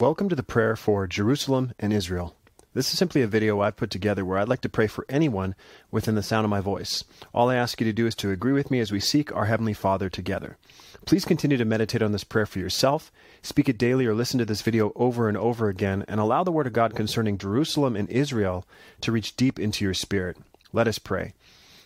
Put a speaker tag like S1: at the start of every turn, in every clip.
S1: Welcome to the prayer for Jerusalem and Israel. This is simply a video I've put together where I'd like to pray for anyone within the sound of my voice. All I ask you to do is to agree with me as we seek our Heavenly Father together. Please continue to meditate on this prayer for yourself, speak it daily, or listen to this video over and over again, and allow the Word of God concerning Jerusalem and Israel to reach deep into your spirit. Let us pray.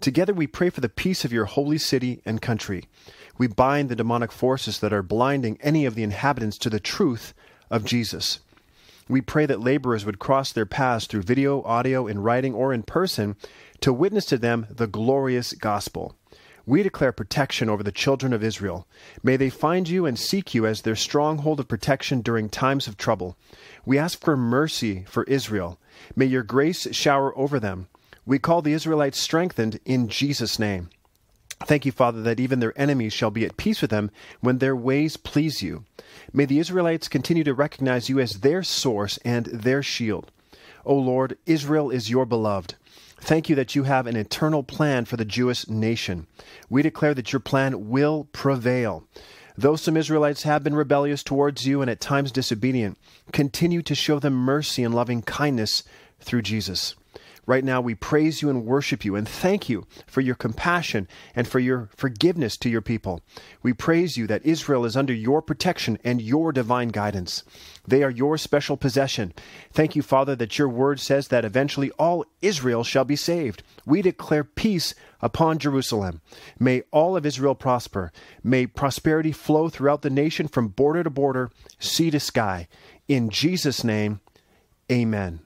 S1: Together we pray for the peace of your holy city and country. We bind the demonic forces that are blinding any of the inhabitants to the truth of Jesus. We pray that laborers would cross their paths through video, audio, in writing, or in person to witness to them the glorious gospel. We declare protection over the children of Israel. May they find you and seek you as their stronghold of protection during times of trouble. We ask for mercy for Israel. May your grace shower over them. We call the Israelites strengthened in Jesus' name. Thank you, Father, that even their enemies shall be at peace with them when their ways please you. May the Israelites continue to recognize you as their source and their shield. O Lord, Israel is your beloved. Thank you that you have an eternal plan for the Jewish nation. We declare that your plan will prevail. Though some Israelites have been rebellious towards you and at times disobedient, continue to show them mercy and loving kindness through Jesus. Right now, we praise you and worship you and thank you for your compassion and for your forgiveness to your people. We praise you that Israel is under your protection and your divine guidance. They are your special possession. Thank you, Father, that your word says that eventually all Israel shall be saved. We declare peace upon Jerusalem. May all of Israel prosper. May prosperity flow throughout the nation from border to border, sea to sky. In Jesus' name, amen.